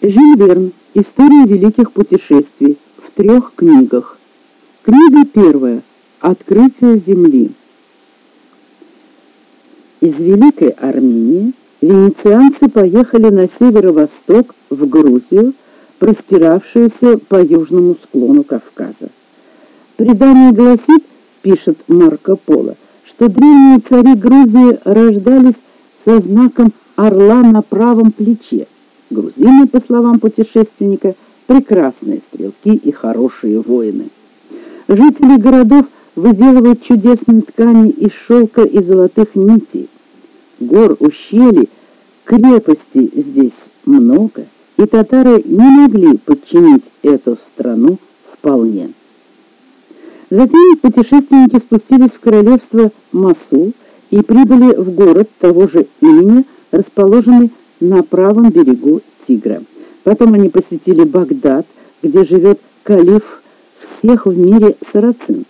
Жюль Верн. История великих путешествий в трех книгах. Книга первая. Открытие земли. Из Великой Армении венецианцы поехали на северо-восток в Грузию, простиравшуюся по южному склону Кавказа. Предание гласит, пишет Марко Поло, что древние цари Грузии рождались со знаком орла на правом плече. Грузины, по словам путешественника, прекрасные стрелки и хорошие воины. Жители городов выделывают чудесные ткани из шелка и золотых нитей. Гор, ущелий, крепостей здесь много, и татары не могли подчинить эту страну вполне. Затем путешественники спустились в королевство Масул и прибыли в город того же имени, расположенный на правом берегу Тигра. Потом они посетили Багдад, где живет калиф всех в мире сарацин.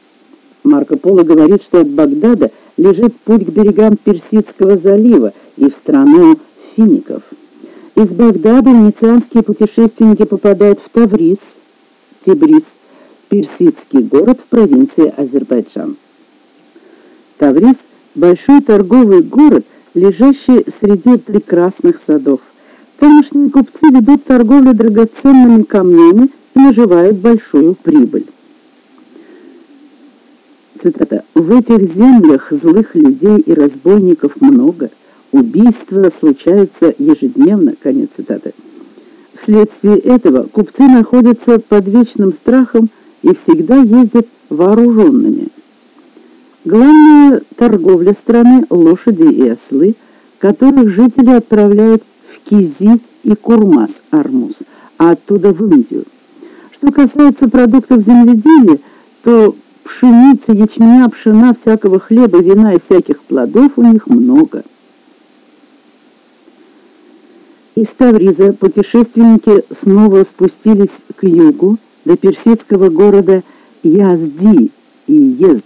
Марко Поло говорит, что от Багдада лежит путь к берегам Персидского залива и в страну фиников. Из Багдада венецианские путешественники попадают в Таврис, Тибрис, персидский город в провинции Азербайджан. Таврис – большой торговый город, лежащий среди прекрасных садов. Тамошние купцы ведут торговлю драгоценными камнями и наживают большую прибыль. Цитата. «В этих землях злых людей и разбойников много, убийства случаются ежедневно». Конец цитаты. Вследствие этого купцы находятся под вечным страхом и всегда ездят вооруженными. Главная торговля страны – лошади и ослы, которых жители отправляют в Кизи и Курмас, Армуз, а оттуда в Индию. Что касается продуктов земледелия, то пшеницы, ячменя, пшена, всякого хлеба, вина и всяких плодов у них много. Из Тавриза путешественники снова спустились к югу, до персидского города Язди и Езд.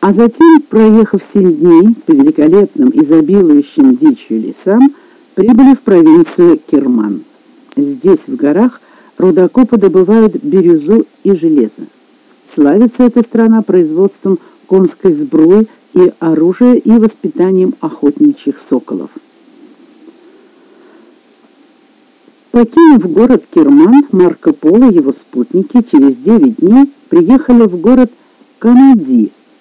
А затем, проехав семь дней по великолепным, изобилующим дичью лесам, прибыли в провинцию Керман. Здесь, в горах, рудокопы добывают бирюзу и железо. Славится эта страна производством конской сбруи и оружия и воспитанием охотничьих соколов. Покинув город Керман, Марко Поло и его спутники через 9 дней приехали в город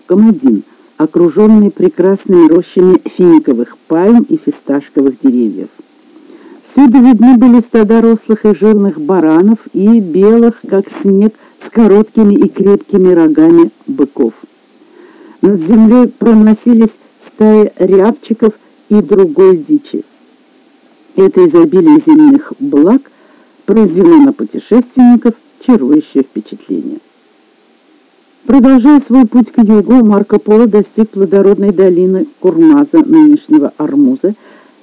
Камади, Камадин, окруженный прекрасными рощами финиковых пальм и фисташковых деревьев. Всюду видны были стада рослых и жирных баранов и белых, как снег, с короткими и крепкими рогами быков. Над землей проносились стаи рябчиков и другой дичи. Это изобилие земных благ произвело на путешественников чарующее впечатление. Продолжая свой путь к югу, Марко Поло достиг плодородной долины Курмаза, нынешнего Армуза,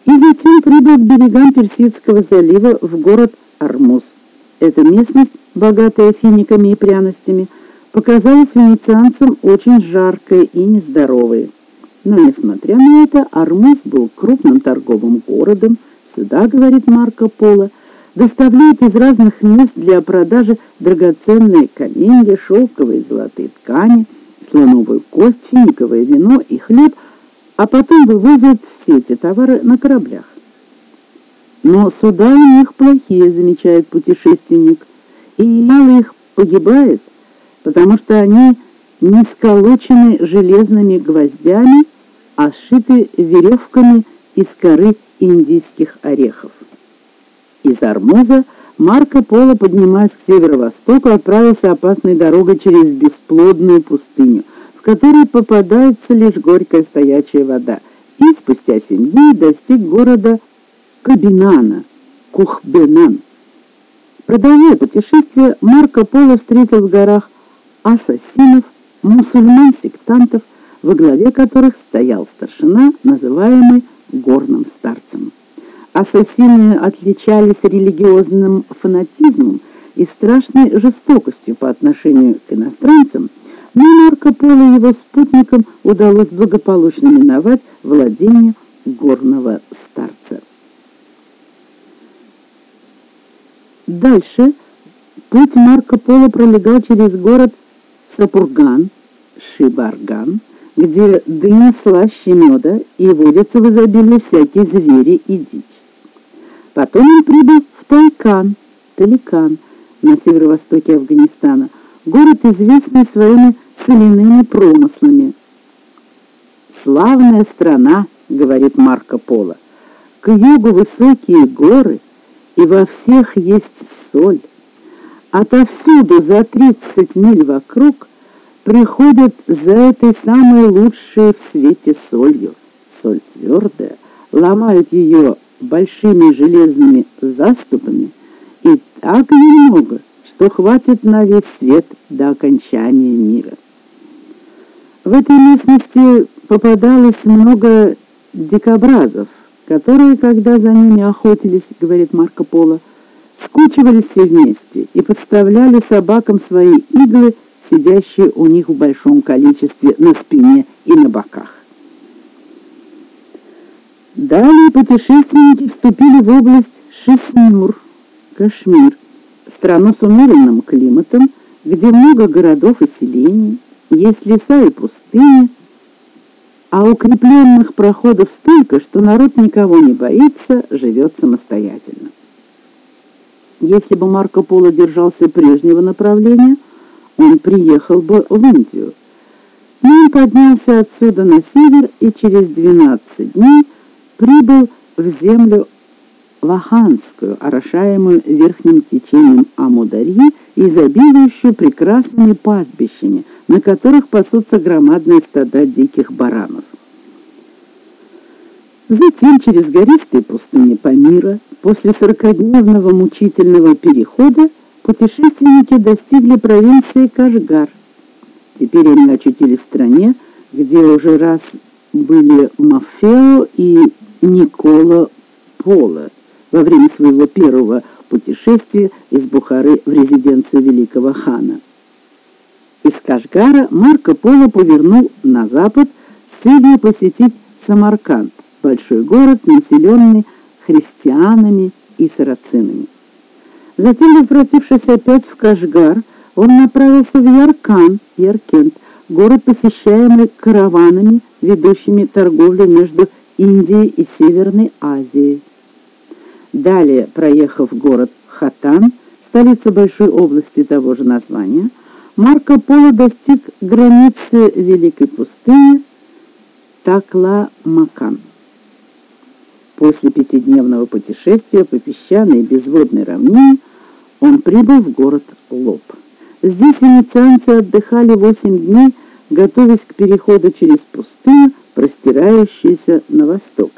и затем прибыл к берегам Персидского залива в город Армуз. Эта местность, богатая финиками и пряностями, показалась венецианцам очень жаркой и нездоровой. Но, несмотря на это, Армуз был крупным торговым городом, Сюда, говорит Марко Поло, доставляют из разных мест для продажи драгоценные каменья, шелковые золотые ткани, слоновую кость, финиковое вино и хлеб, а потом вывозят все эти товары на кораблях. Но суда у них плохие, замечает путешественник, и мало их погибает, потому что они не сколочены железными гвоздями, а сшиты веревками из коры индийских орехов. Из Армуза Марко Поло, поднимаясь к северо-востоку, отправился опасной дорогой через бесплодную пустыню, в которой попадается лишь горькая стоячая вода, и спустя семь дней достиг города Кабинана, Кухбенан. Продолжая путешествие, Марко Поло встретил в горах ассасинов, мусульман-сектантов, во главе которых стоял старшина, называемый горным старцем. Ассасины отличались религиозным фанатизмом и страшной жестокостью по отношению к иностранцам, но Марко Поло и его спутникам удалось благополучно миновать владение горного старца. Дальше путь Марко Поло пролегал через город Сапурган, Шибарган, где дыня слаще меда и водятся в изобилии всякие звери и дичь. Потом он прибыл в Тайкан, Таликан, на северо-востоке Афганистана, город, известный своими соляными промыслами. «Славная страна», — говорит Марко Поло, — «к югу высокие горы, и во всех есть соль. Отовсюду за тридцать миль вокруг приходят за этой самой лучшей в свете солью. Соль твердая, ломают ее большими железными заступами, и так немного, что хватит на весь свет до окончания мира. В этой местности попадалось много дикобразов, которые, когда за ними охотились, говорит Марко Поло, скучивались все вместе и подставляли собакам свои иглы, сидящие у них в большом количестве на спине и на боках. Далее путешественники вступили в область Шиснюр, Кашмир, страну с умеренным климатом, где много городов и селений, есть леса и пустыни, а укрепленных проходов столько, что народ никого не боится, живет самостоятельно. Если бы Марко Поло держался прежнего направления, он приехал бы в Индию. Но он поднялся отсюда на север и через 12 дней прибыл в землю Лоханскую, орошаемую верхним течением Амударьи и изобилующую прекрасными пастбищами, на которых пасутся громадные стада диких баранов. Затем через гористые пустыни Памира, после сорокадневного мучительного перехода, путешественники достигли провинции Кашгар. Теперь они очутились в стране, где уже раз были Мафео и Никола Поло во время своего первого путешествия из Бухары в резиденцию великого хана. Из Кашгара Марко Поло повернул на запад с целью посетить Самарканд, большой город, населенный христианами и сарацинами. Затем, возвратившись опять в Кашгар, он направился в Яркан, Яркент, город, посещаемый караванами, ведущими торговлю между Индией и Северной Азией. Далее, проехав город Хатан, столицу большой области того же названия, Марко Поло достиг границы Великой пустыни Такла-Макан. После пятидневного путешествия по песчаной и безводной равнине он прибыл в город Лоб. Здесь венецианцы отдыхали восемь дней, готовясь к переходу через пустыню, простирающуюся на восток.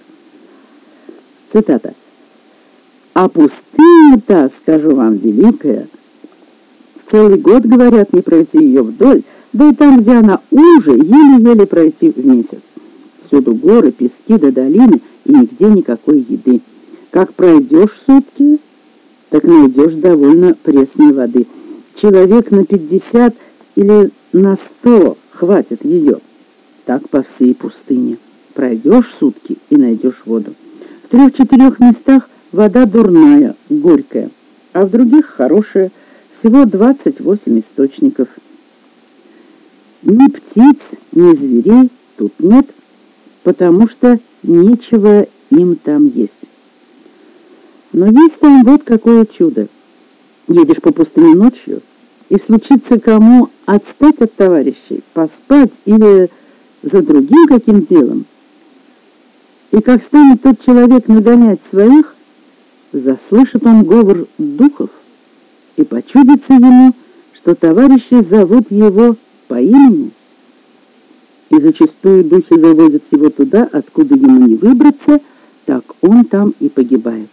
Цитата. «А пустыня-то, скажу вам, великая, целый год, говорят, не пройти ее вдоль, да и там, где она уже, еле-еле пройти в месяц. Всюду горы, пески да долины, и нигде никакой еды. Как пройдешь сутки, так найдешь довольно пресной воды. Человек на пятьдесят или на сто хватит ее. Так по всей пустыне. Пройдешь сутки и найдешь воду. В трех-четырех местах вода дурная, горькая, а в других хорошая, всего 28 источников. Ни птиц, ни зверей тут нет, потому что нечего им там есть. Но есть там вот какое чудо. Едешь по пустыне ночью, и случится кому отстать от товарищей, поспать или за другим каким делом. И как станет тот человек нагонять своих, заслышит он говор духов, и почудится ему, что товарищи зовут его по имени и зачастую духи заводят его туда, откуда ему не выбраться, так он там и погибает.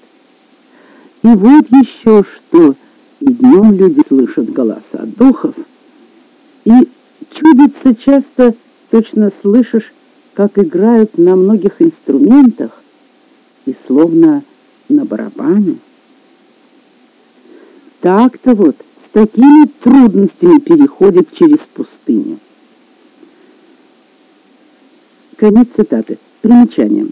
И вот еще что, и днем люди слышат голоса духов, и чудится часто, точно слышишь, как играют на многих инструментах, и словно на барабане. Так-то вот, с такими трудностями переходят через пустыню. Конец цитаты. Примечание.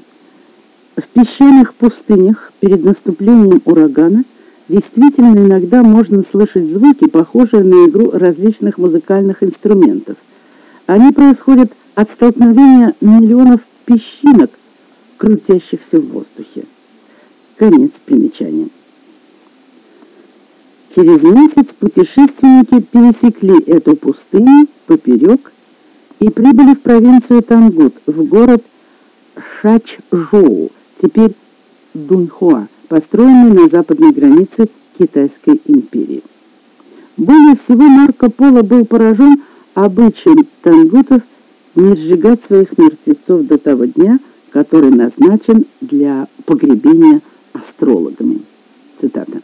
В песчаных пустынях перед наступлением урагана действительно иногда можно слышать звуки, похожие на игру различных музыкальных инструментов. Они происходят от столкновения миллионов песчинок, крутящихся в воздухе. Конец примечания. Через месяц путешественники пересекли эту пустыню поперек и прибыли в провинцию Тангут, в город Шачжоу, теперь Дуньхуа, построенный на западной границе Китайской империи. Более всего Марко Поло был поражен обычаем тангутов не сжигать своих мертвецов до того дня, который назначен для погребения астрологами. Цитата.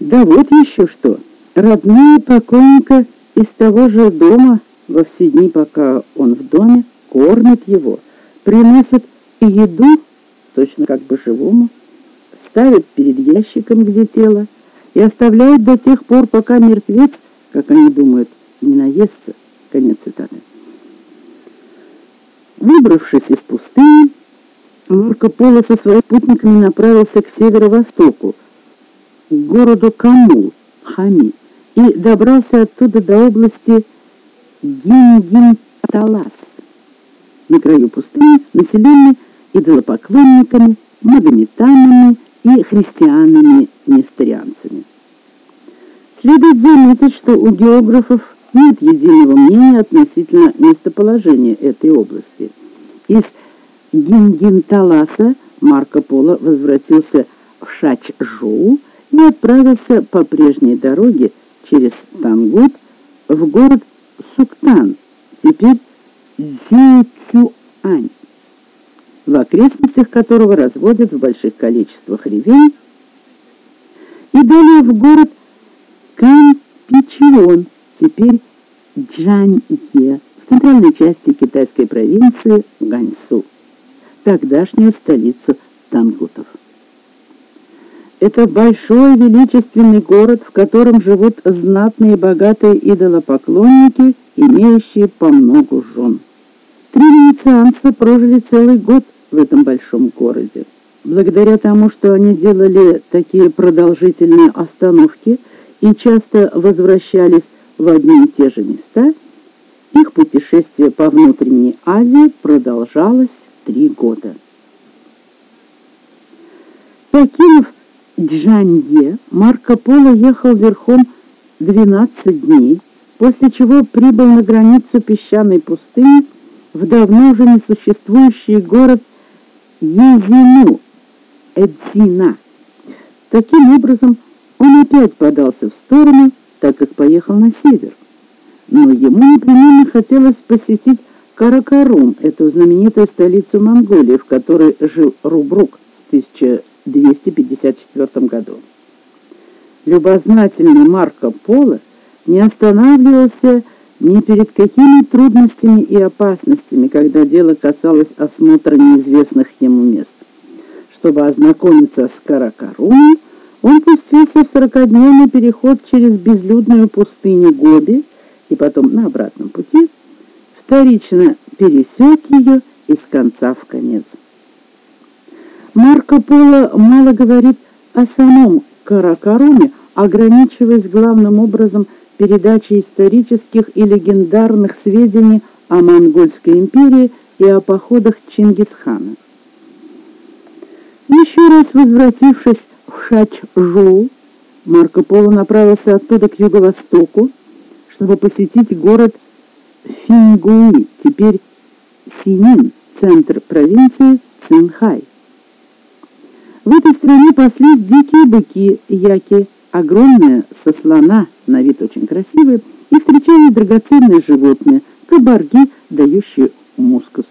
Да вот еще что. Родные покойника из того же дома во все дни, пока он в доме, кормят его, приносят еду, точно как бы живому, ставят перед ящиком, где тело, и оставляют до тех пор, пока мертвец, как они думают, не наестся. Конец цитаты. Выбравшись из пустыни, Марко Поло со своими спутниками направился к северо-востоку, к городу Камул, Хами, и добрался оттуда до области Гингинталас, на краю пустыни, населенной идолопоклонниками, магометанами и христианами-несторианцами. Следует заметить, что у географов нет единого мнения относительно местоположения этой области. Из Гингинталаса Марко Поло возвратился в Шачжоу и отправился по прежней дороге через Тангут в город Суктан, теперь Цзюцюань, в окрестностях которого разводят в больших количествах ревень, и далее в город Кампичион, теперь Джанье, в центральной части китайской провинции Ганьсу, тогдашнюю столицу тангутов. Это большой величественный город, в котором живут знатные богатые идолопоклонники, имеющие по многу жен. Три венецианца прожили целый год в этом большом городе. Благодаря тому, что они делали такие продолжительные остановки и часто возвращались в одни и те же места, их путешествие по внутренней Азии продолжалось три года. Покинув Джанье Марко Поло ехал верхом 12 дней, после чего прибыл на границу песчаной пустыни в давно уже несуществующий город Езину, Эдзина. Таким образом, он опять подался в сторону, так как поехал на север. Но ему непременно хотелось посетить Каракарум, эту знаменитую столицу Монголии, в которой жил Рубрук с 1000 254 году. Любознательный Марко Поло не останавливался ни перед какими трудностями и опасностями, когда дело касалось осмотра неизвестных ему мест. Чтобы ознакомиться с Каракарумом, он пустился в сорокодневный переход через безлюдную пустыню Гоби и потом на обратном пути вторично пересек ее из конца в конец. Марко Поло мало говорит о самом Каракаруме, ограничиваясь главным образом передачей исторических и легендарных сведений о Монгольской империи и о походах Чингисхана. Еще раз возвратившись в Шачжоу, Марко Поло направился оттуда к юго-востоку, чтобы посетить город Фингуи, теперь Синин, центр провинции Цинхай. В этой стране паслись дикие быки, яки, огромные, со слона, на вид очень красивые, и встречались драгоценные животные, кабарги, дающие мускус.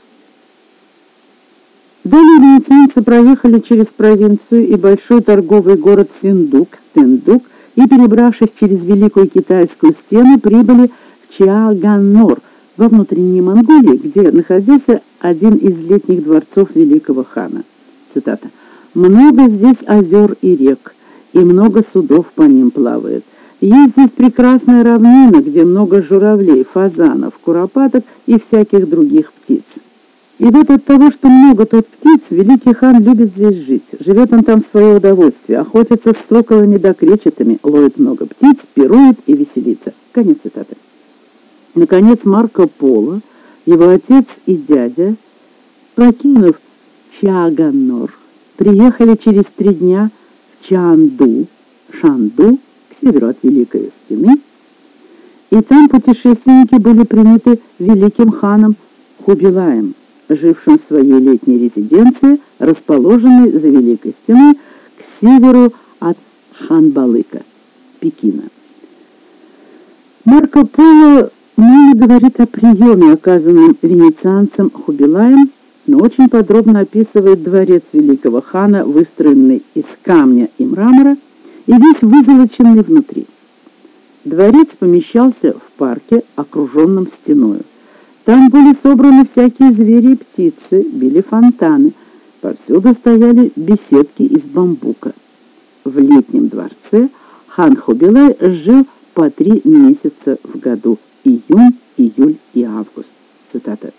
Далее венецианцы проехали через провинцию и большой торговый город Синдук, Тендук, и, перебравшись через Великую Китайскую стену, прибыли в Чиаганнор, во внутренней Монголии, где находился один из летних дворцов великого хана. Цитата. Много здесь озер и рек, и много судов по ним плавает. Есть здесь прекрасная равнина, где много журавлей, фазанов, куропаток и всяких других птиц. И вот от того, что много тут птиц, великий хан любит здесь жить. Живет он там в свое удовольствие, охотится с соколами да кречетами, ловит много птиц, пирует и веселится. Конец цитаты. Наконец Марко Поло, его отец и дядя, покинув Чаганор, приехали через три дня в Чанду, Шанду, к северу от Великой Стены, и там путешественники были приняты великим ханом Хубилаем, жившим в своей летней резиденции, расположенной за Великой Стеной к северу от Ханбалыка, Пекина. Марко Поло мало говорит о приеме, оказанном венецианцам Хубилаем, но очень подробно описывает дворец великого хана, выстроенный из камня и мрамора, и весь вызолоченный внутри. Дворец помещался в парке, окруженном стеною. Там были собраны всякие звери и птицы, били фонтаны. Повсюду стояли беседки из бамбука. В летнем дворце хан Хубилай жил по три месяца в году – июнь, июль и август. Цитата.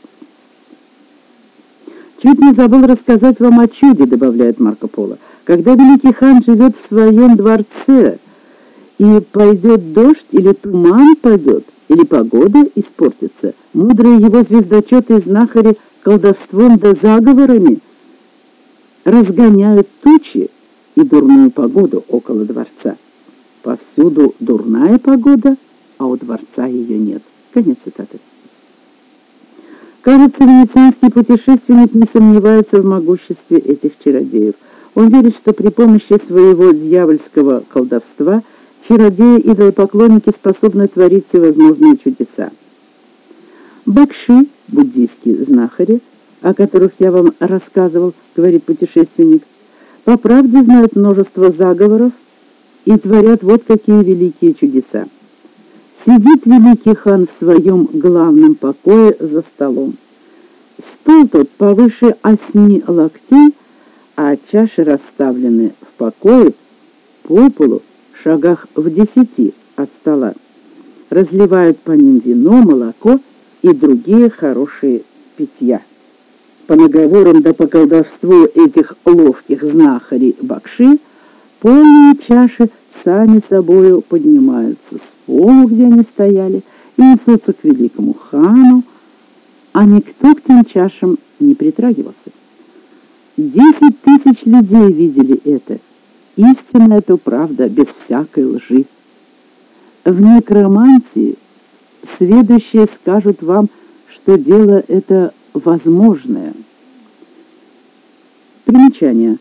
«Чуть не забыл рассказать вам о чуде», — добавляет Марко Поло. «Когда великий хан живет в своем дворце, и пойдет дождь или туман падет, или погода испортится, мудрые его звездочеты и знахари колдовством да заговорами разгоняют тучи и дурную погоду около дворца. Повсюду дурная погода, а у дворца ее нет. Конец цитаты. Кажется, венецианский путешественник не сомневается в могуществе этих чародеев. Он верит, что при помощи своего дьявольского колдовства чародеи-идолопоклонники способны творить всевозможные чудеса. Бакши, буддийские знахари, о которых я вам рассказывал, говорит путешественник, по правде знают множество заговоров и творят вот какие великие чудеса. Сидит великий хан в своем главном покое за столом. Стол тот повыше осьми локтей, а чаши расставлены в покое по полу, в шагах в десяти от стола. Разливают по ним вино, молоко и другие хорошие питья. По наговорам да по колдовству этих ловких знахарей Бакши, полные чаши сами собою поднимаются с полу, где они стояли, и несутся к великому хану, а никто к тем чашам не притрагивался. Десять тысяч людей видели это. Истинно это правда, без всякой лжи. В некромантии сведущие скажут вам, что дело это возможное. Примечание.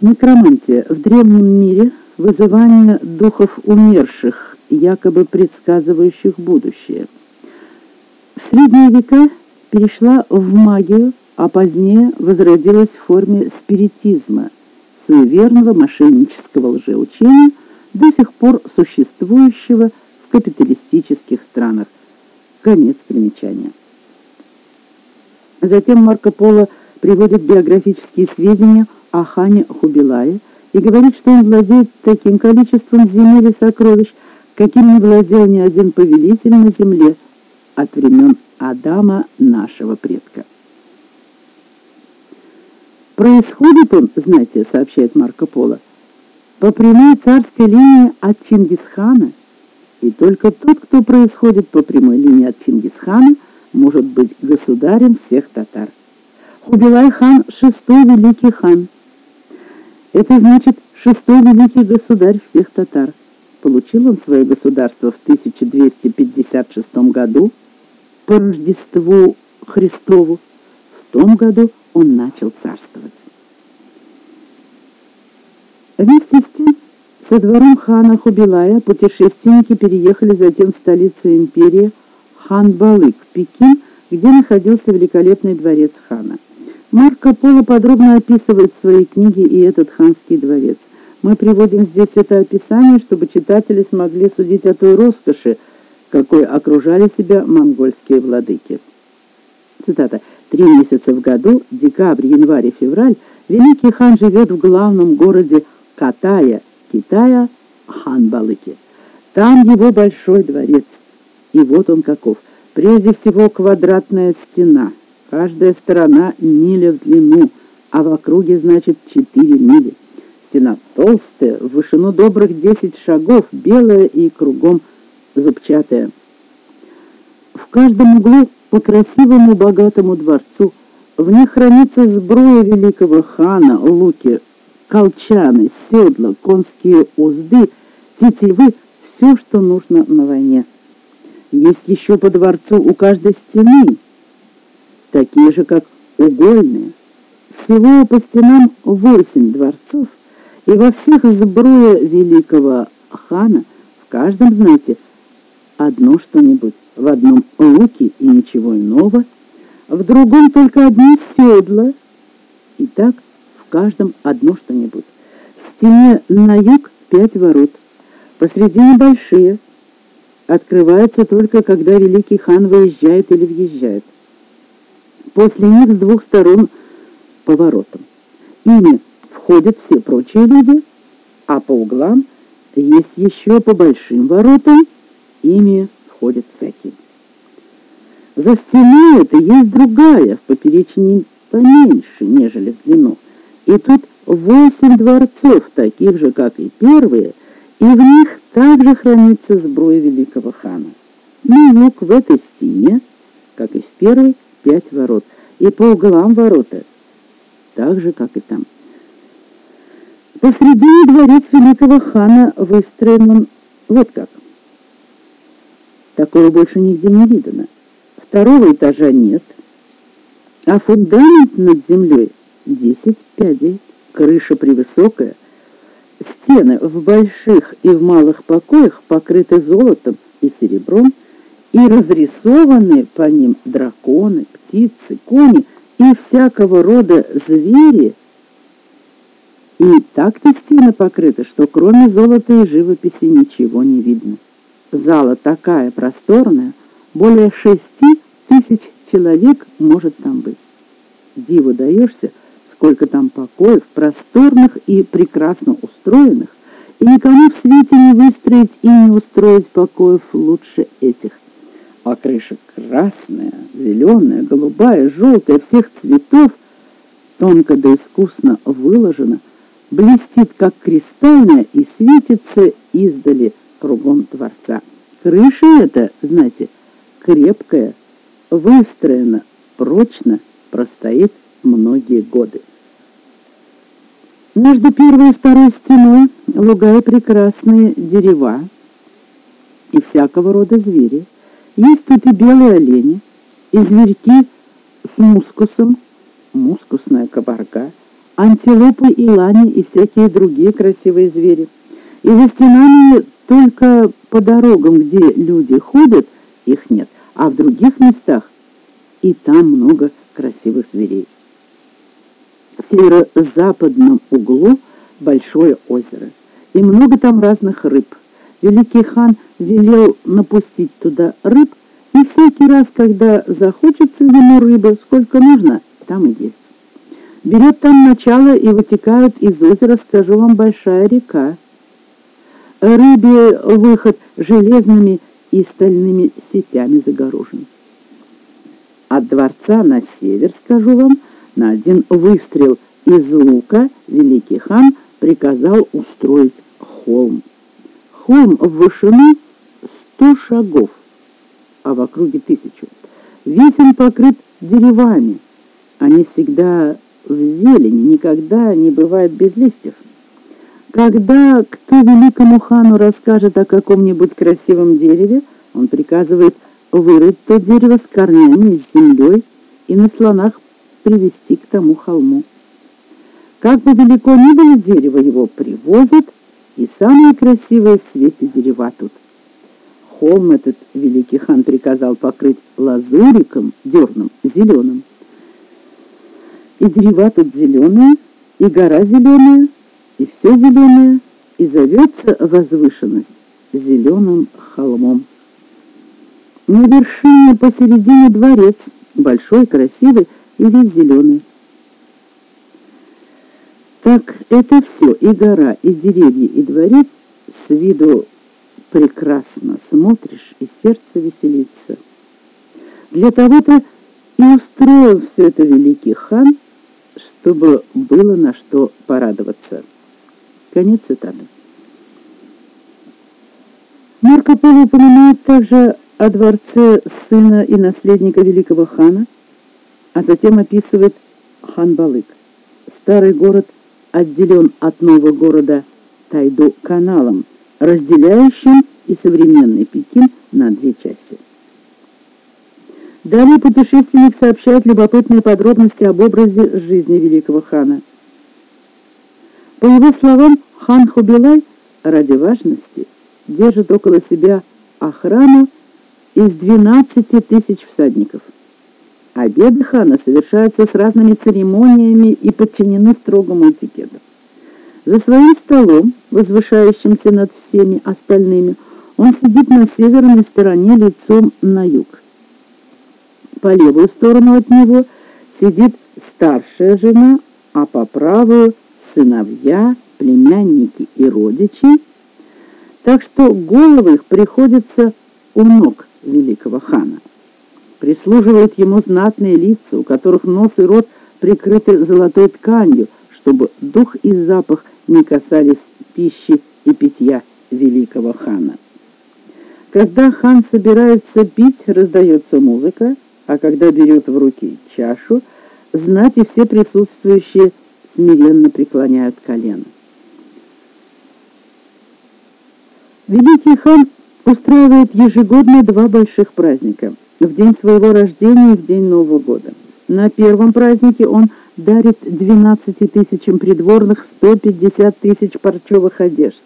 Некромантия в древнем мире – вызывание духов умерших, якобы предсказывающих будущее. В средние века перешла в магию, а позднее возродилась в форме спиритизма, суеверного мошеннического лжеучения, до сих пор существующего капиталистических странах. Конец примечания. Затем Марко Поло приводит биографические сведения о хане Хубилае, и говорит, что он владеет таким количеством земель и сокровищ, каким не владел ни один повелитель на земле от времен Адама, нашего предка. Происходит он, знаете, сообщает Марко Поло, по прямой царской линии от Чингисхана, и только тот, кто происходит по прямой линии от Чингисхана, может быть государем всех татар. Хубилай-хан — шестой великий хан — это значит, шестой великий государь всех татар. Получил он свое государство в 1256 году по Рождеству Христову. В том году он начал царствовать. Вместе с тем, со двором хана Хубилая путешественники переехали затем в столицу империи Ханбалык, Пекин, где находился великолепный дворец хана. Марко Поло подробно описывает в своей книге и этот ханский дворец. Мы приводим здесь это описание, чтобы читатели смогли судить о той роскоши, какой окружали себя монгольские владыки. Цитата. «Три месяца в году, декабрь, январь и февраль, великий хан живет в главном городе Катая, Китая, Ханбалыке. Там его большой дворец. И вот он каков. Прежде всего квадратная стена – Каждая сторона миля в длину, а в округе, значит, четыре мили. Стена толстая, в вышину добрых десять шагов, белая и кругом зубчатая. В каждом углу по красивому богатому дворцу в них хранится сброя великого хана, луки, колчаны, седла, конские узды, тетивы, все, что нужно на войне. Есть еще по дворцу у каждой стены, такие же, как угольные. Всего по стенам восемь дворцов, и во всех сброя великого хана, в каждом, знаете, одно что-нибудь, в одном луке и ничего иного, в другом только одни седла, и так каждом одно что-нибудь. В стене на юг пять ворот, посредине большие, открываются только, когда великий хан выезжает или въезжает. После них с двух сторон поворотом. Ими входят все прочие люди, а по углам есть еще по большим воротам, ими входят всякие. За стеной это есть другая, в поперечине поменьше, нежели в длину. И тут восемь дворцов, таких же, как и первые, и в них также хранится сброя великого хана. На юг в этой стене, как и в первой, пять ворот, и по углам ворота, так же, как и там. Посредине дворец великого хана выстроен вот как. Такого больше нигде не видано. Второго этажа нет, а фундамент над землей десять пядей, крыша превысокая, стены в больших и в малых покоях покрыты золотом и серебром, и разрисованы по ним драконы, птицы, кони и всякого рода звери. И так-то стены покрыты, что кроме золота и живописи ничего не видно. Зала такая просторная, более шести тысяч человек может там быть. Диву даешься, сколько там покоев, просторных и прекрасно устроенных, и никому в свете не выстроить и не устроить покоев лучше этих а крыша красная, зеленая, голубая, желтая, всех цветов, тонко да искусно выложена, блестит, как кристальная, и светится издали кругом дворца. Крыша эта, знаете, крепкая, выстроена, прочно, простоит многие годы. Между первой и второй стеной луга и прекрасные дерева и всякого рода звери — есть тут и белые олени, и зверьки с мускусом, мускусная кабарга, антилопы и лани и всякие другие красивые звери. И за стенами только по дорогам, где люди ходят, их нет, а в других местах и там много красивых зверей. Северо-западном углу большое озеро, и много там разных рыб – великий хан велел напустить туда рыб, и всякий раз, когда захочется ему рыбы, сколько нужно, там и есть. Берет там начало и вытекает из озера, скажу вам, большая река. Рыбе выход железными и стальными сетями загорожен. От дворца на север, скажу вам, на один выстрел из лука великий хан приказал устроить холм холм в вышину сто шагов, а в округе тысячу. Весь он покрыт деревами. Они всегда в зелени, никогда не бывает без листьев. Когда кто великому хану расскажет о каком-нибудь красивом дереве, он приказывает вырыть то дерево с корнями, с землей и на слонах привести к тому холму. Как бы далеко ни было дерево, его привозят и самые красивые в свете дерева тут. Холм этот великий хан приказал покрыть лазуриком, дерном, зеленым. И дерева тут зеленые, и гора зеленая, и все зеленое, и зовется возвышенность зеленым холмом. На вершине посередине дворец, большой, красивый и весь зеленый. Так это все, и гора, и деревья, и дворец с виду прекрасно смотришь, и сердце веселится. Для того-то И устроил все это великий хан, чтобы было на что порадоваться. Конец цитаты. Марко Поло упоминает также о дворце сына и наследника великого хана, а затем описывает Хан-Балык. Старый город отделен от нового города Тайду каналом, разделяющим и современный Пекин на две части. Далее путешественник сообщает любопытные подробности об образе жизни великого хана. По его словам, хан Хубилай ради важности держит около себя охрану из 12 тысяч всадников. Обеды хана совершаются с разными церемониями и подчинены строгому этикету. За своим столом, возвышающимся над всеми остальными, он сидит на северной стороне лицом на юг. По левую сторону от него сидит старшая жена, а по правую — сыновья, племянники и родичи, так что головы их приходится у ног великого хана. Прислуживают ему знатные лица, у которых нос и рот прикрыты золотой тканью, чтобы дух и запах не касались пищи и питья великого хана. Когда хан собирается пить, раздается музыка, а когда берет в руки чашу, знать и все присутствующие смиренно преклоняют колено. Великий хан устраивает ежегодно два больших праздника – в день своего рождения и в день Нового года. На первом празднике он дарит 12 тысячам придворных 150 тысяч парчевых одежд,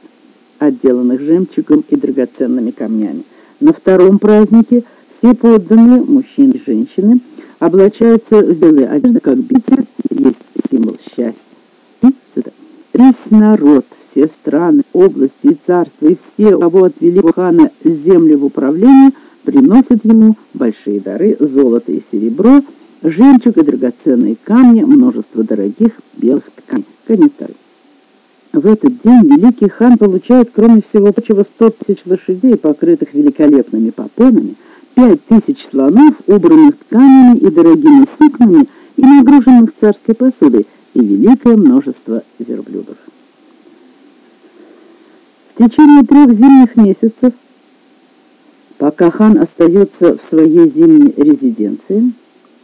отделанных жемчугом и драгоценными камнями. На втором празднике все подданные, мужчины и женщины, облачаются в белые одежды, как битер, есть символ счастья. И весь народ – все страны, области и царства, и все, у кого отвели хана земли в управление, приносят ему большие дары, золото и серебро, жемчуг и драгоценные камни, множество дорогих белых тканей. Конец В этот день великий хан получает, кроме всего прочего, сто тысяч лошадей, покрытых великолепными попонами, пять тысяч слонов, убранных тканями и дорогими сукнами и нагруженных царской посудой, и великое множество верблюдов. В течение трех зимних месяцев, пока хан остается в своей зимней резиденции,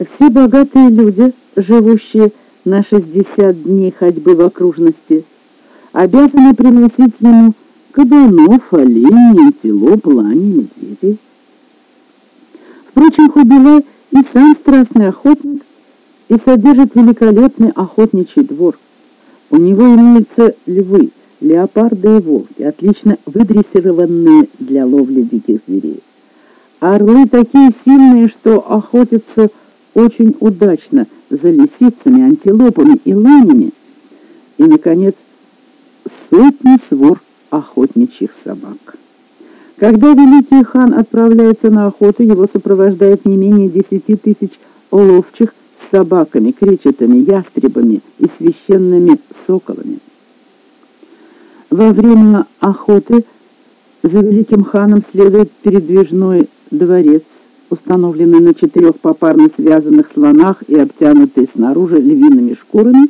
все богатые люди, живущие на 60 дней ходьбы в окружности, обязаны приносить ему кабанов, оленей, антилоп, лани, медведей. Впрочем, Хубилай и сам страстный охотник и содержит великолепный охотничий двор. У него имеются львы, леопарды и волки, отлично выдрессированные для ловли диких зверей. Орлы такие сильные, что охотятся очень удачно за лисицами, антилопами и ланями. И, наконец, сотни свор охотничьих собак. Когда великий хан отправляется на охоту, его сопровождает не менее десяти тысяч ловчих с собаками, кречетами, ястребами и священными соколами. Во время охоты за великим ханом следует передвижной дворец, установленный на четырех попарно связанных слонах и обтянутый снаружи львиными шкурами,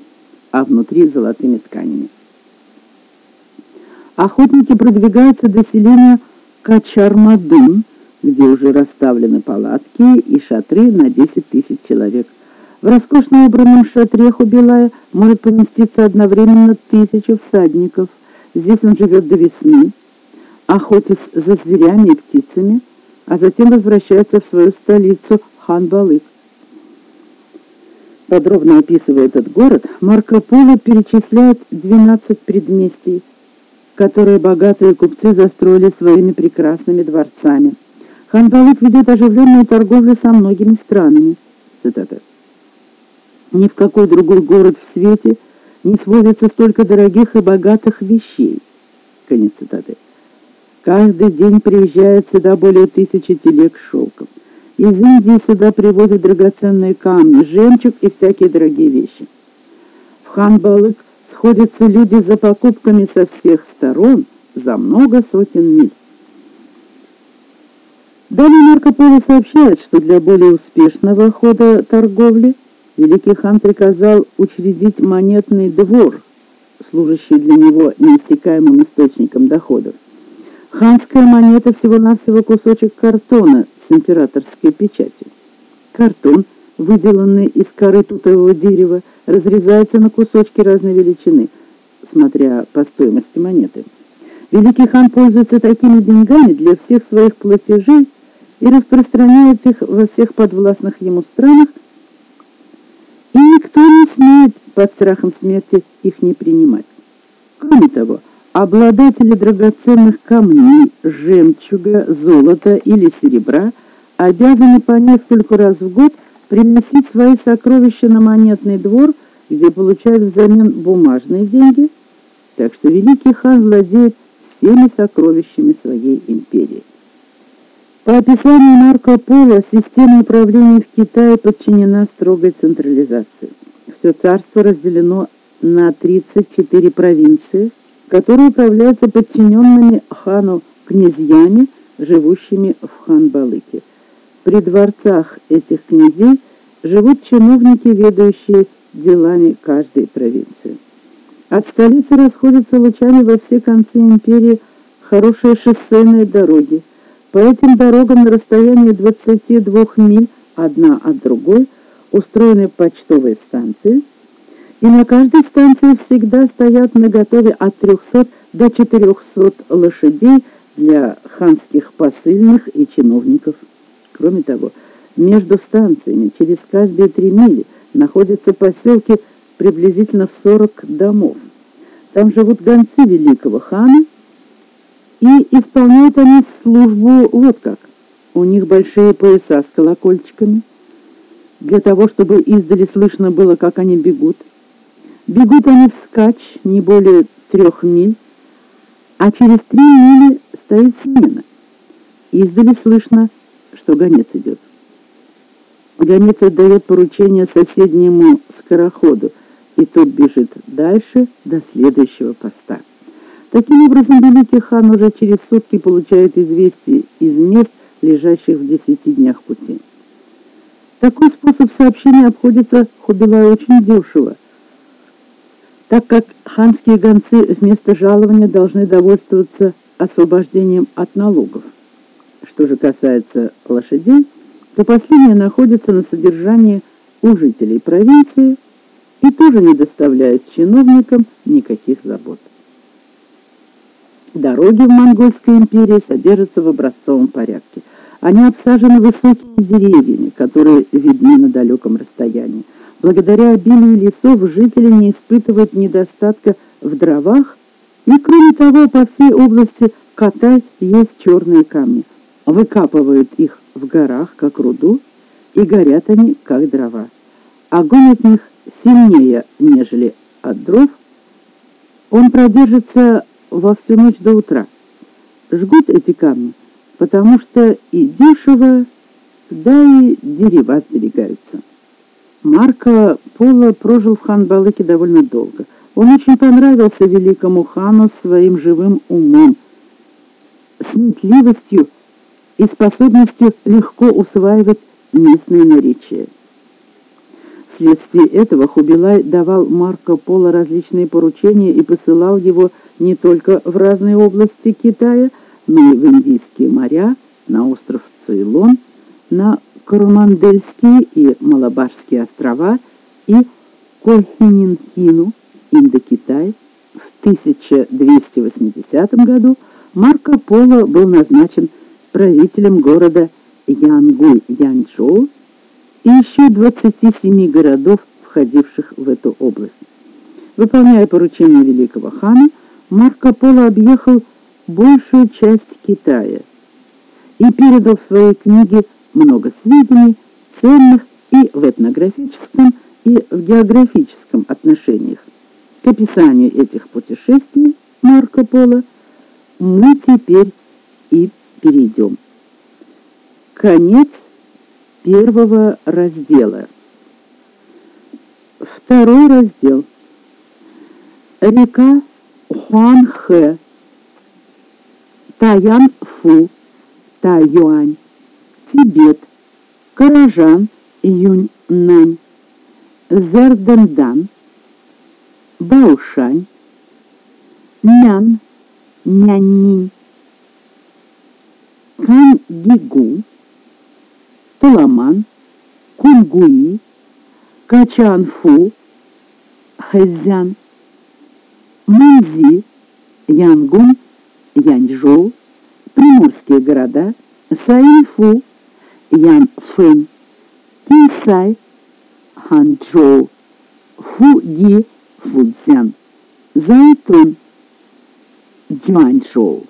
а внутри золотыми тканями. Охотники продвигаются до селения Качармадун, где уже расставлены палатки и шатры на 10 тысяч человек. В роскошно убранном шатре Хубилая может поместиться одновременно тысячу всадников. Здесь он живет до весны, охотясь за зверями и птицами, а затем возвращается в свою столицу Хан-Балык. Подробно описывая этот город, Марко Поло перечисляет 12 предместий, которые богатые купцы застроили своими прекрасными дворцами. Хан-Балык ведет оживленную торговлю со многими странами. Цитата. «Ни в какой другой город в свете – не сводится столько дорогих и богатых вещей. Конец цитаты. Каждый день приезжает сюда более тысячи телег с шелком. Из Индии сюда привозят драгоценные камни, жемчуг и всякие дорогие вещи. В Ханбалык сходятся люди за покупками со всех сторон за много сотен миль. Далее Марко Поло сообщает, что для более успешного хода торговли великий хан приказал учредить монетный двор, служащий для него неиссякаемым источником доходов. Ханская монета всего-навсего кусочек картона с императорской печатью. Картон, выделанный из коры тутового дерева, разрезается на кусочки разной величины, смотря по стоимости монеты. Великий хан пользуется такими деньгами для всех своих платежей и распространяет их во всех подвластных ему странах, и никто не смеет под страхом смерти их не принимать. Кроме того, обладатели драгоценных камней, жемчуга, золота или серебра обязаны по несколько раз в год приносить свои сокровища на монетный двор, где получают взамен бумажные деньги, так что великий хан владеет всеми сокровищами своей империи. По описанию Марко Поло, система управления в Китае подчинена строгой централизации. Все царство разделено на 34 провинции, которые управляются подчиненными хану князьями, живущими в Хан-Балыке. При дворцах этих князей живут чиновники, ведающие делами каждой провинции. От столицы расходятся лучами во все концы империи хорошие шоссейные дороги, по этим дорогам на расстоянии 22 миль одна от другой устроены почтовые станции, и на каждой станции всегда стоят наготове от 300 до 400 лошадей для ханских посыльных и чиновников. Кроме того, между станциями через каждые три мили находятся поселки приблизительно в 40 домов. Там живут гонцы великого хана и исполняют они службу вот как. У них большие пояса с колокольчиками, для того, чтобы издали слышно было, как они бегут. Бегут они вскачь не более трех миль, а через три мили стоит смена. Издали слышно, что гонец идет. Гонец отдает поручение соседнему скороходу, и тот бежит дальше до следующего поста. Таким образом, великий хан уже через сутки получает известие из мест, лежащих в десяти днях пути. Такой способ сообщения обходится Хубилаю очень дешево, так как ханские гонцы вместо жалования должны довольствоваться освобождением от налогов. Что же касается лошадей, то последние находятся на содержании у жителей провинции и тоже не доставляют чиновникам никаких забот. Дороги в Монгольской империи содержатся в образцовом порядке. Они обсажены высокими деревьями, которые видны на далеком расстоянии. Благодаря обилию лесов жители не испытывают недостатка в дровах, и кроме того, по всей области Катай есть черные камни. Выкапывают их в горах, как руду, и горят они, как дрова. Огонь от них сильнее, нежели от дров. Он продержится во всю ночь до утра. Жгут эти камни, потому что и дешево, да и дерева сберегаются. Марко Поло прожил в Хан-Балыке довольно долго. Он очень понравился великому хану своим живым умом, сметливостью и способностью легко усваивать местные наречия. Вследствие этого Хубилай давал Марко Поло различные поручения и посылал его не только в разные области Китая, но и в Индийские моря, на остров Цейлон, на Карумандельские и Малабарские острова и Кохининхину, Индокитай. В 1280 году Марко Поло был назначен правителем города Янгуй-Янчжоу и еще 27 городов, входивших в эту область. Выполняя поручение великого хана, Марко Поло объехал большую часть Китая и передал в своей книге много сведений, ценных и в этнографическом, и в географическом отношениях. К описанию этих путешествий Марко Поло мы теперь и перейдем. Конец первого раздела. Второй раздел. Река Хуанхэ, Таян-Фу, Тайюань, Тибет, Каражан, Юньнань, Зердендан, Баушань, Нян, Няннинь, Кангигу, Таламан, Кунгуи, Качанфу, Хэзян, Мэнзи, Янгун, Яньчжоу, приморские города, Саинфу, Янфэнь, Кинсай, Ханчжоу, Фуди, Фудзян, Зайтун, Джуанчжоу.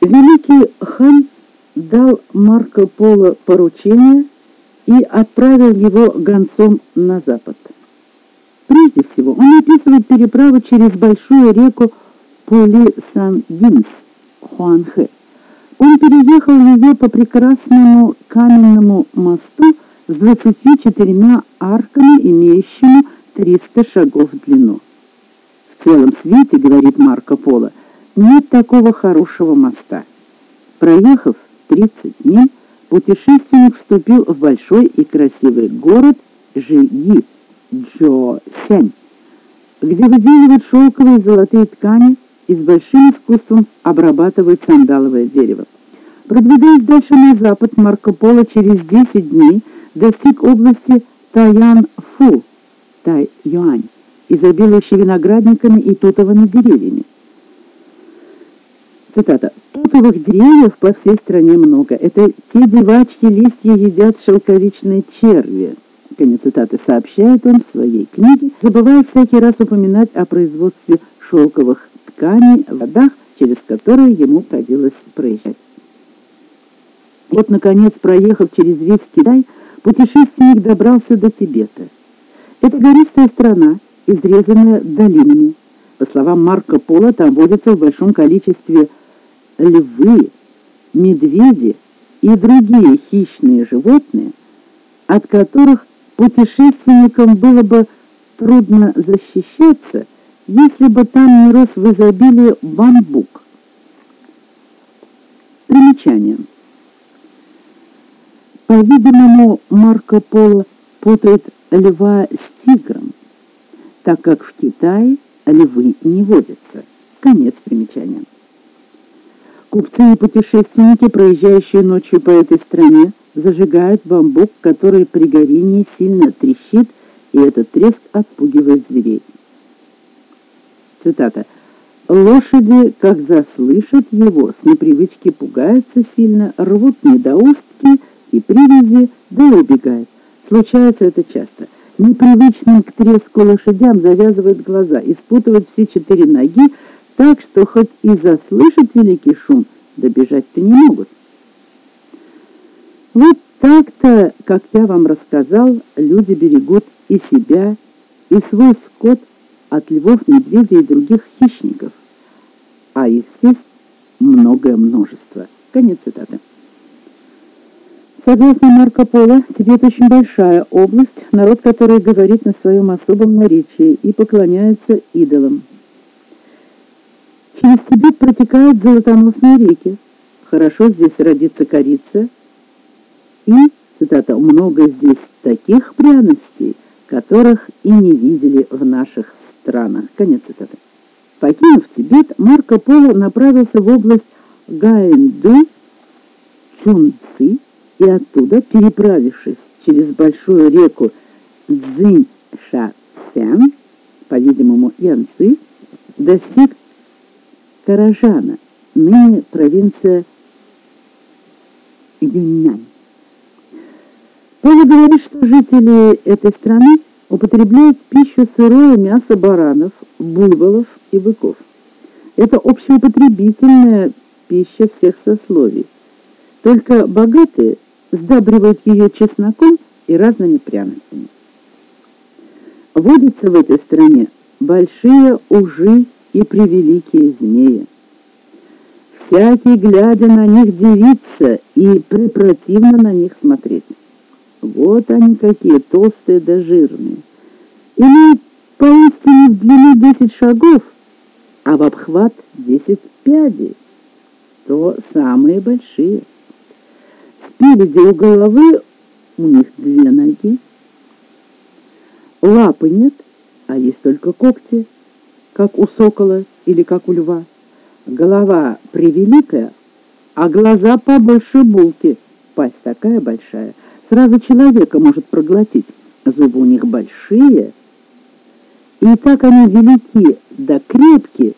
Великий хан дал Марко Поло поручение и отправил его гонцом на запад. Прежде всего, он описывает переправу через большую реку Пули-Сан-Динс, Хуанхэ. Он переехал ее по прекрасному каменному мосту с 24 арками, имеющими 300 шагов в длину. В целом свете, говорит Марко Поло, нет такого хорошего моста. Проехав 30 миль, путешественник вступил в большой и красивый город Жиги, Джо-Сянь, где выделывают шелковые золотые ткани и с большим искусством обрабатывают сандаловое дерево. Продвигаясь дальше на запад, Марко Поло через 10 дней достиг области Таян-Фу, Тай-Юань, изобилующей виноградниками и тутовыми деревьями. Цитата. «Тутовых деревьев по всей стране много. Это те девачьи листья едят шелковичные черви». Конец цитаты сообщает он в своей книге, забывая всякий раз упоминать о производстве шелковых тканей в водах, через которые ему приходилось проезжать. Вот, наконец, проехав через весь Китай, путешественник добрался до Тибета. Это гористая страна, изрезанная долинами. По словам Марко Поло, там водятся в большом количестве львы, медведи и другие хищные животные, от которых путешественникам было бы трудно защищаться, если бы там не рос в изобилии бамбук. Примечание. По-видимому, Марко Поло путает льва с тигром, так как в Китае львы не водятся. Конец примечания. Купцы и путешественники, проезжающие ночью по этой стране, зажигают бамбук, который при горении сильно трещит, и этот треск отпугивает зверей. Цитата. «Лошади, как заслышат его, с непривычки пугаются сильно, рвут недоустки и привязи, да убегают. Случается это часто. Непривычным к треску лошадям завязывают глаза и спутывают все четыре ноги, так что хоть и заслышат великий шум, добежать-то не могут. Вот так-то, как я вам рассказал, люди берегут и себя, и свой скот от львов, медведей и других хищников. А их здесь многое множество. Конец цитаты. Согласно Марко Поло, Тибет очень большая область, народ который говорит на своем особом наречии и поклоняется идолам. Через Тибет протекают золотоносные реки. Хорошо здесь родится корица. И, цитата, «много здесь таких пряностей, которых и не видели в наших странах». Конец цитаты. Покинув Тибет, Марко Поло направился в область Гаэнду, Чунци, и оттуда, переправившись через большую реку Цзинь-Ша-Цян, по-видимому, Янцзы, достиг Каражана, ныне провинция Юньнань. Поля говорит, что жители этой страны употребляют пищу сырое мясо баранов, буйволов и быков. Это общеупотребительная пища всех сословий. Только богатые сдабривают ее чесноком и разными пряностями. Водятся в этой стране большие ужи и превеликие змеи. Всякий, глядя на них, дивится и препротивно на них смотреть. Вот они какие, толстые да жирные. Имеют поистине в длину десять шагов, а в обхват десять пядей. то самые большие. Спереди у головы у них две ноги. Лапы нет, а есть только когти, как у сокола или как у льва. Голова превеликая, а глаза побольше булки, пасть такая большая, сразу человека может проглотить. Зубы у них большие, и так они велики да крепкие,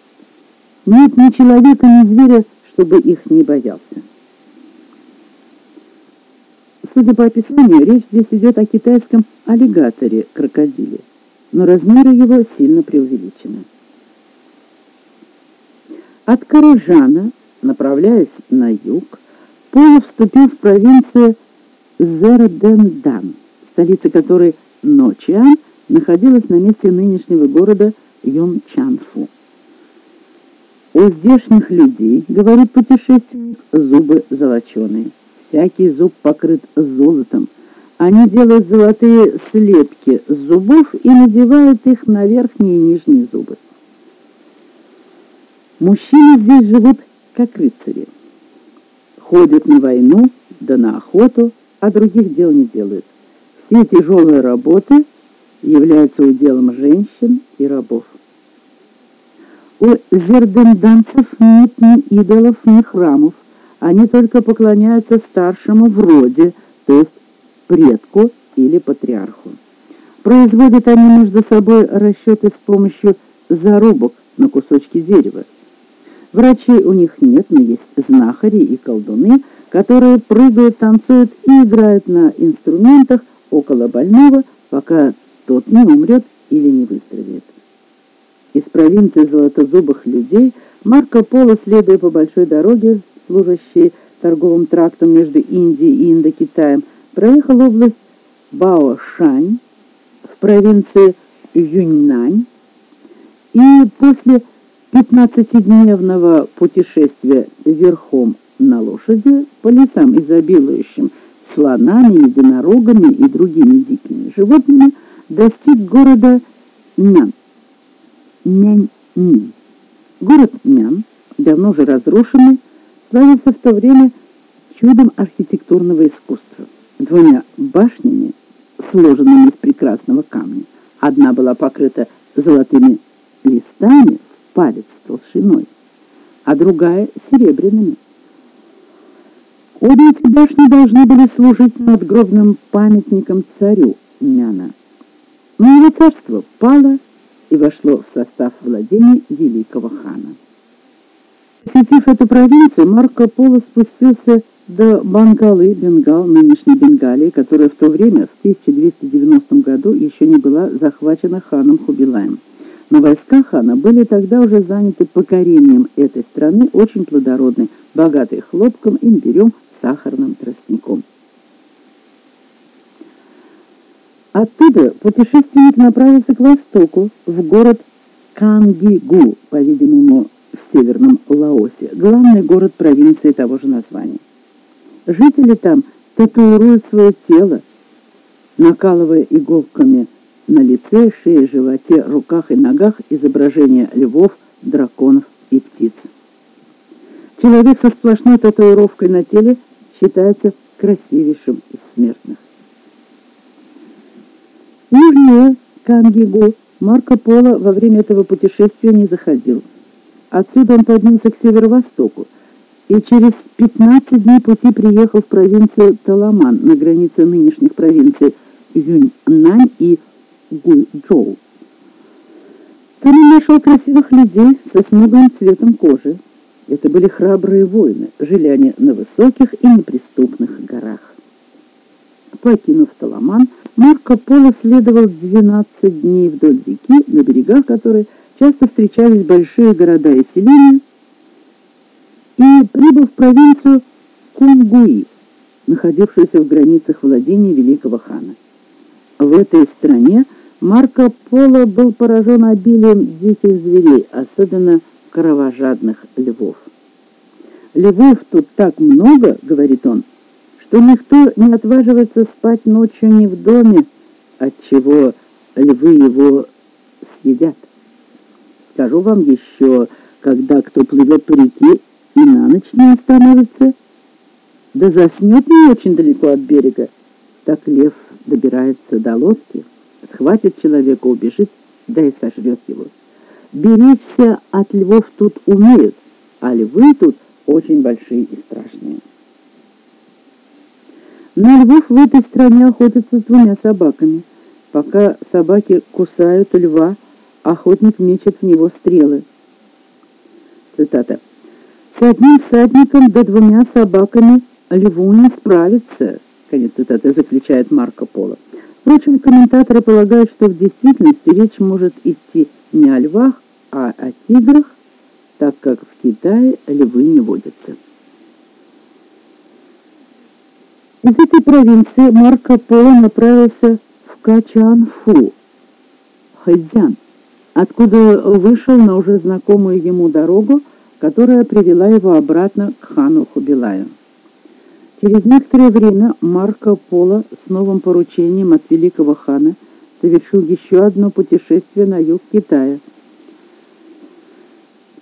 нет ни человека, ни зверя, чтобы их не боялся. Судя по описанию, речь здесь идет о китайском аллигаторе-крокодиле, но размеры его сильно преувеличены. От Каражана, направляясь на юг, Поло вступил в провинцию Зердендан, столица которой Ночиан находилась на месте нынешнего города Йончанфу. У здешних людей, говорит путешественник, зубы золоченые. Всякий зуб покрыт золотом. Они делают золотые слепки зубов и надевают их на верхние и нижние зубы. Мужчины здесь живут как рыцари. Ходят на войну, да на охоту, а других дел не делают. Все тяжелые работы являются уделом женщин и рабов. У зерденданцев нет ни идолов, ни храмов. Они только поклоняются старшему в роде, то есть предку или патриарху. Производят они между собой расчеты с помощью зарубок на кусочки дерева. Врачей у них нет, но есть знахари и колдуны, которые прыгают, танцуют и играют на инструментах около больного, пока тот не умрет или не выздоровеет. Из провинции золотозубых людей Марко Поло, следуя по большой дороге, служащей торговым трактом между Индией и Индокитаем, проехал область Баошань в провинции Юньнань и после Пятнадцатидневного путешествия верхом на лошади по лесам, изобилующим слонами, единорогами и другими дикими животными, достиг города Мян. Мянь-Ни. Город Мян, давно уже разрушенный, славился в то время чудом архитектурного искусства. Двумя башнями, сложенными из прекрасного камня. Одна была покрыта золотыми листами, палец толщиной, а другая — серебряными. Обе башни должны были служить надгробным памятником царю Мяна. Но его царство пало и вошло в состав владений великого хана. Посетив эту провинцию, Марко Поло спустился до Бангалы, Бенгал, нынешней Бенгалии, которая в то время, в 1290 году, еще не была захвачена ханом Хубилаем но войска хана были тогда уже заняты покорением этой страны, очень плодородной, богатой хлопком, имбирем, сахарным тростником. Оттуда путешественник направился к востоку, в город Кангигу, по-видимому, в северном Лаосе, главный город провинции того же названия. Жители там татуируют свое тело, накалывая иголками на лице, шее, животе, руках и ногах изображения львов, драконов и птиц. Человек со сплошной татуировкой на теле считается красивейшим из смертных. Южнее Кангигу Марко Поло во время этого путешествия не заходил. Отсюда он поднялся к северо-востоку и через 15 дней пути приехал в провинцию Таламан на границе нынешних провинций Юньнань и Гуйчжоу. Там он нашел красивых людей со смуглым цветом кожи. Это были храбрые воины, жили они на высоких и неприступных горах. Покинув Таламан, Марко Поло следовал 12 дней вдоль реки, на берегах которой часто встречались большие города и селения, и прибыл в провинцию Кунгуи, находившуюся в границах владения великого хана. В этой стране Марко Поло был поражен обилием диких зверей, особенно кровожадных львов. «Львов тут так много, — говорит он, — что никто не отваживается спать ночью ни в доме, отчего львы его съедят. Скажу вам еще, когда кто плывет по реке и на ночь не остановится, да заснет не очень далеко от берега. Так лев добирается до лодки, схватит человека, убежит, да и сожрет его. Беречься от львов тут умеют, а львы тут очень большие и страшные. На львов в этой стране охотятся с двумя собаками. Пока собаки кусают льва, охотник мечет в него стрелы. Цитата. «С одним всадником да двумя собаками льву не справиться», конец цитаты заключает Марко Поло. Впрочем, комментаторы полагают, что в действительности речь может идти не о львах, а о тиграх, так как в Китае львы не водятся. Из этой провинции Марко Поло направился в Качанфу, Хэцзян, откуда вышел на уже знакомую ему дорогу, которая привела его обратно к хану Хубилаю. Через некоторое время Марко Поло с новым поручением от великого хана совершил еще одно путешествие на юг Китая.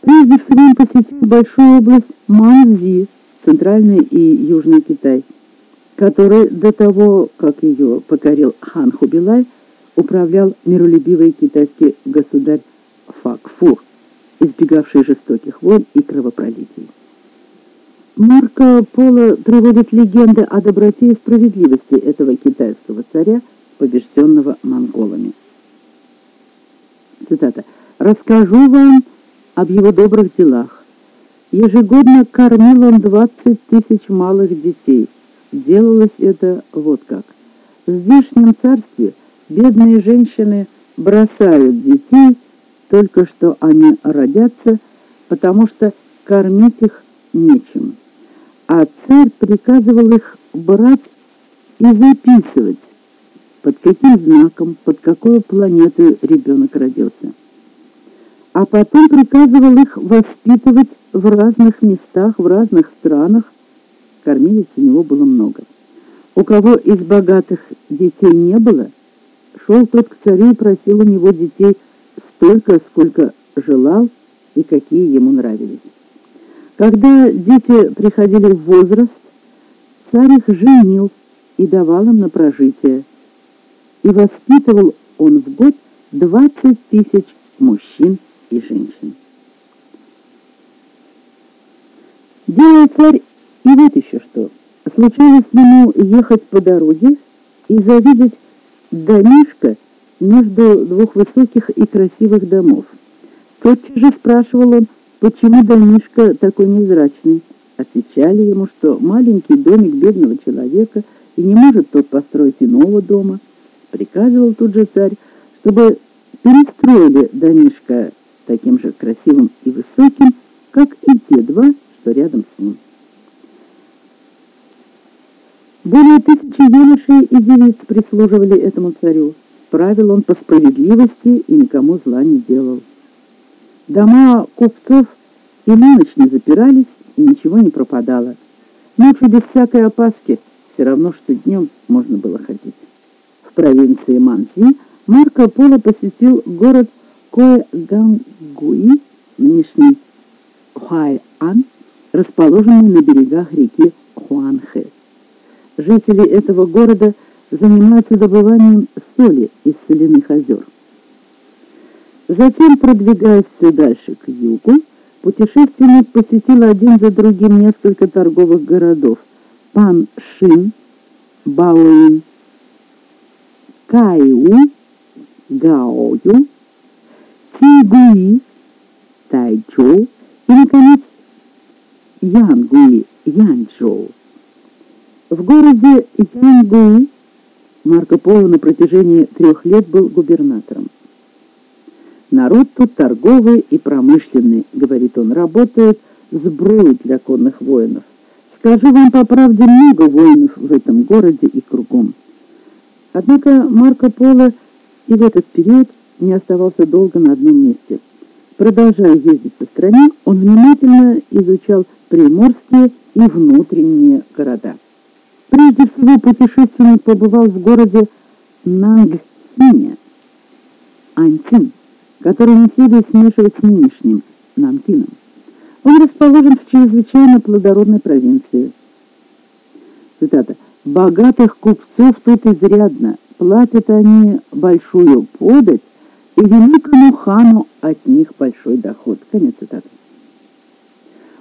Прежде всего посетил большую область Манзи, центральный и южный Китай – который до того, как ее покорил хан Хубилай, управлял миролюбивый китайский государь Факфур, избегавший жестоких войн и кровопролитий. Марко Поло приводит легенды о доброте и справедливости этого китайского царя, побежденного монголами. Цитата. «Расскажу вам об его добрых делах. Ежегодно кормил он 20 тысяч малых детей» Делалось это вот как. В здешнем царстве бедные женщины бросают детей, только что они родятся, потому что кормить их нечем. А царь приказывал их брать и записывать, под каким знаком, под какой планетой ребенок родился. А потом приказывал их воспитывать в разных местах, в разных странах, Кормилец у него было много. У кого из богатых детей не было, шел тот к царю и просил у него детей столько, сколько желал и какие ему нравились. Когда дети приходили в возраст, царь их женил и давал им на прожитие. И воспитывал он в год 20 тысяч мужчин и женщин. Делая царь и вот еще что. Случалось ему ехать по дороге и завидеть домишко между двух высоких и красивых домов. Тотчас же спрашивал он, почему домишко такой невзрачный. Отвечали ему, что маленький домик бедного человека, и не может тот построить иного дома. Приказывал тут же царь, чтобы перестроили домишко таким же красивым и высоким, как и те два, что рядом с ним. Более тысячи юношей и девиц прислуживали этому царю. Правил он по справедливости и никому зла не делал. Дома купцов и на ночь не запирались, и ничего не пропадало. Ночью без всякой опаски, все равно, что днем можно было ходить. В провинции Манси Марко Поло посетил город Коэ-Гангуи, нынешний Хуай-Ан, расположенный на берегах реки Хуанхэ. Жители этого города занимаются добыванием соли из соляных озер. Затем, продвигаясь все дальше к югу, путешественник посетил один за другим несколько торговых городов. Пан-Шин, Баоин, Кайу, Гаою, Тигуи, Тайчжоу и, наконец, Янгуи, Янчжоу. В городе Яньгуи Марко Поло на протяжении трех лет был губернатором. «Народ тут торговый и промышленный», — говорит он, — «работает сбрую для конных воинов. Скажу вам по правде, много воинов в этом городе и кругом». Однако Марко Поло и в этот период не оставался долго на одном месте. Продолжая ездить по стране, он внимательно изучал приморские и внутренние города. Прежде всего путешественник побывал в городе Нангсине, Антин, который не следует смешивать с нынешним Нанкином. Он расположен в чрезвычайно плодородной провинции. Цитата. «Богатых купцов тут изрядно, платят они большую подать, и великому хану от них большой доход». Конец цитаты.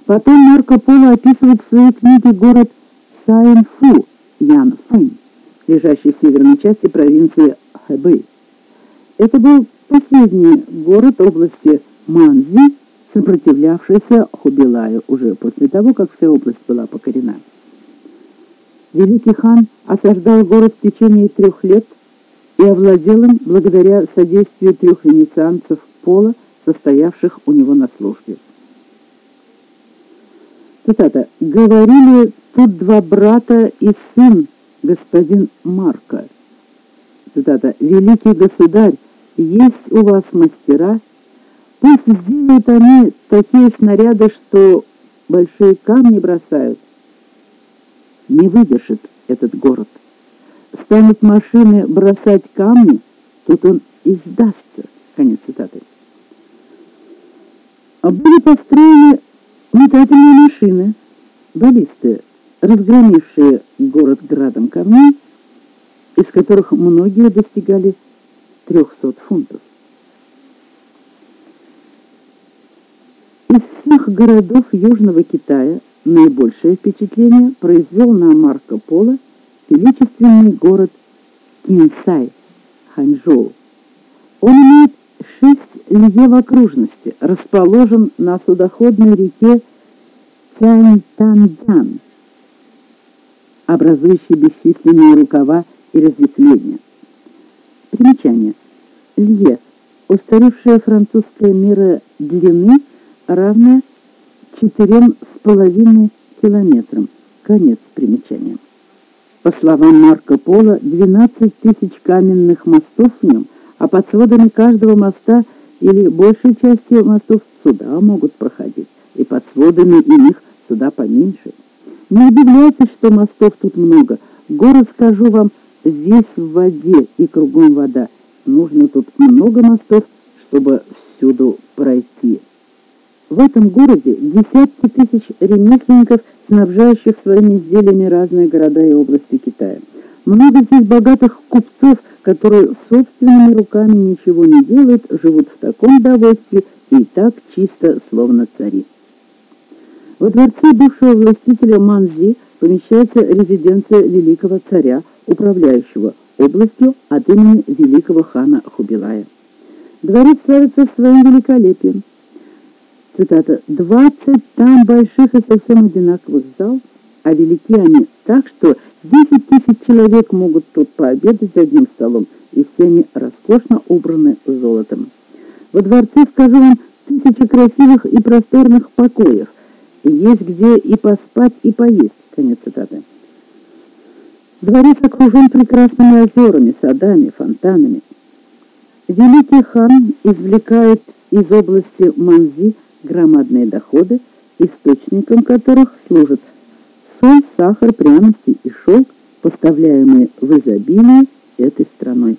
Потом Марко Поло описывает в своей книге город Саинфу, Янфэнь, лежащий в северной части провинции Хэбэй. Это был последний город области Манзи, сопротивлявшийся Хубилаю уже после того, как вся область была покорена. Великий хан осаждал город в течение трех лет и овладел им благодаря содействию трех венецианцев пола, состоявших у него на службе. Цитата. «Говорили тут два брата и сын, господин Марко». Цитата. «Великий государь, есть у вас мастера, пусть сделают они такие снаряды, что большие камни бросают. Не выдержит этот город. Станут машины бросать камни, тут он издастся». Конец цитаты. А были построены метательные машины, баллисты, разгромившие город градом камней, из которых многие достигали 300 фунтов. Из всех городов Южного Китая наибольшее впечатление произвел на Марко Поло величественный город Кинсай, Ханчжоу. Он имеет шесть лье в окружности, расположен на судоходной реке Тянь-Тан-Тян, образующей бесчисленные рукава и разветвления. Примечание. Лье – устаревшая французская мера длины, равная 4,5 километрам. Конец примечания. По словам Марко Поло, 12 тысяч каменных мостов в нем, а под сводами каждого моста или большей части мостов суда могут проходить, и под сводами иных суда поменьше. Не удивляйтесь, что мостов тут много. Город, скажу вам, весь в воде и кругом вода. Нужно тут много мостов, чтобы всюду пройти. В этом городе десятки тысяч ремесленников, снабжающих своими изделиями разные города и области Китая. Много здесь богатых купцов, которые собственными руками ничего не делают, живут в таком довольстве и так чисто, словно цари. Во дворце бывшего властителя Манзи помещается резиденция великого царя, управляющего областью от имени великого хана Хубилая. Дворец славится своим великолепием. Цитата. «Двадцать там больших и совсем одинаковых зал, а велики они так, что десять тысяч человек могут тут пообедать за одним столом, и все они роскошно убраны золотом. Во дворце, скажу вам, тысячи красивых и просторных покоев, есть где и поспать, и поесть». Конец цитаты. Дворец окружен прекрасными озерами, садами, фонтанами. Великий хан извлекает из области Манзи громадные доходы, источником которых служат соль, сахар, пряности и шелк, поставляемые в изобилии этой страной.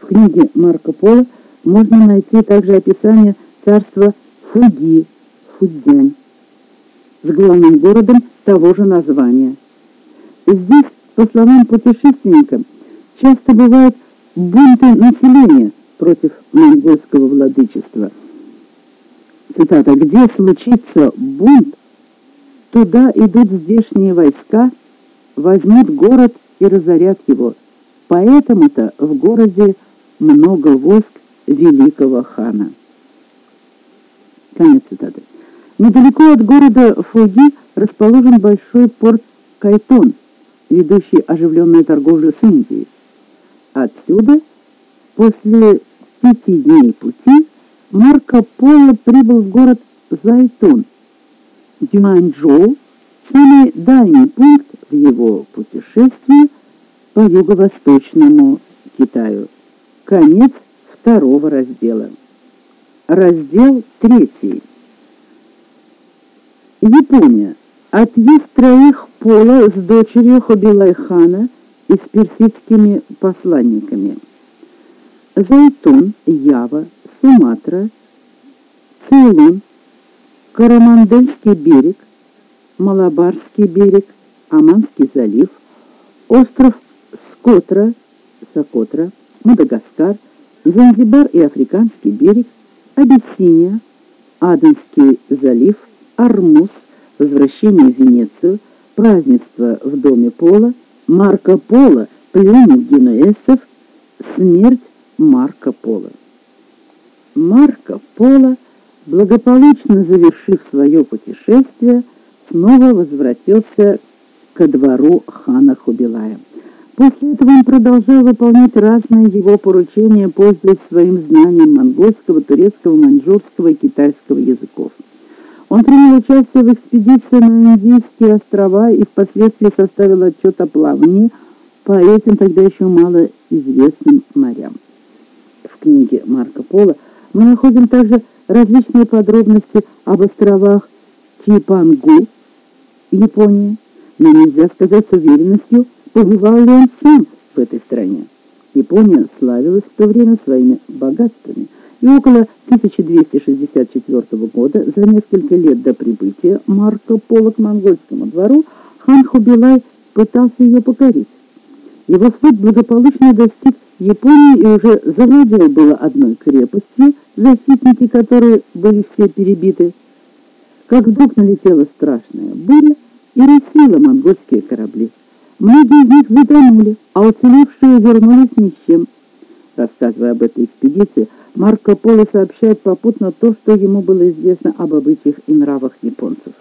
В книге Марко Поло можно найти также описание царства Фуги, Фудзянь, с главным городом того же названия – Здесь, по словам путешественника, часто бывают бунты населения против монгольского владычества. Цитата. «Где случится бунт, туда идут здешние войска, возьмут город и разорят его. Поэтому-то в городе много войск великого хана». Конец цитаты. Недалеко от города Фуги расположен большой порт Кайтон – ведущий оживленную торговлю с Индией. Отсюда, после пяти дней пути, Марко Поло прибыл в город Зайтун. Дюанчжоу – самый дальний пункт в его путешествии по юго-восточному Китаю. Конец второго раздела. Раздел третий. Япония. Отъезд троих Пола с дочерью Хабилай-хана и с персидскими посланниками. Зайтун, Ява, Суматра, Цейлон, Карамандельский берег, Малабарский берег, Аманский залив, остров Скотра, Сокотра, Мадагаскар, Занзибар и Африканский берег, Абиссиния, Аденский залив, Армуз, возвращение в Венецию, празднество в доме Пола, Марко Поло, пленник генуэзцев, смерть Марко Поло. Марко Поло, благополучно завершив свое путешествие, снова возвратился ко двору хана Хубилая. После этого он продолжал выполнять разные его поручения, пользуясь своим знанием монгольского, турецкого, маньчжурского и китайского языков. Он принял участие в экспедиции на Индийские острова и впоследствии составил отчет о плавании по этим тогда еще мало известным морям. В книге Марко Поло мы находим также различные подробности об островах Чипангу, Япония, но нельзя сказать с уверенностью, побывал ли он сам в этой стране. Япония славилась в то время своими богатствами, и около 1264 года, за несколько лет до прибытия Марко Поло к монгольскому двору, хан Хубилай пытался ее покорить. Его флот благополучно достиг Японии уже завладел было одной крепостью, защитники которой были все перебиты. Как вдруг налетела страшная буря и рассеяла монгольские корабли. Многие из них затонули, а уцелевшие вернулись ни с чем. Рассказывая об этой экспедиции, Марко Поло сообщает попутно то, что ему было известно об обычаях и нравах японцев.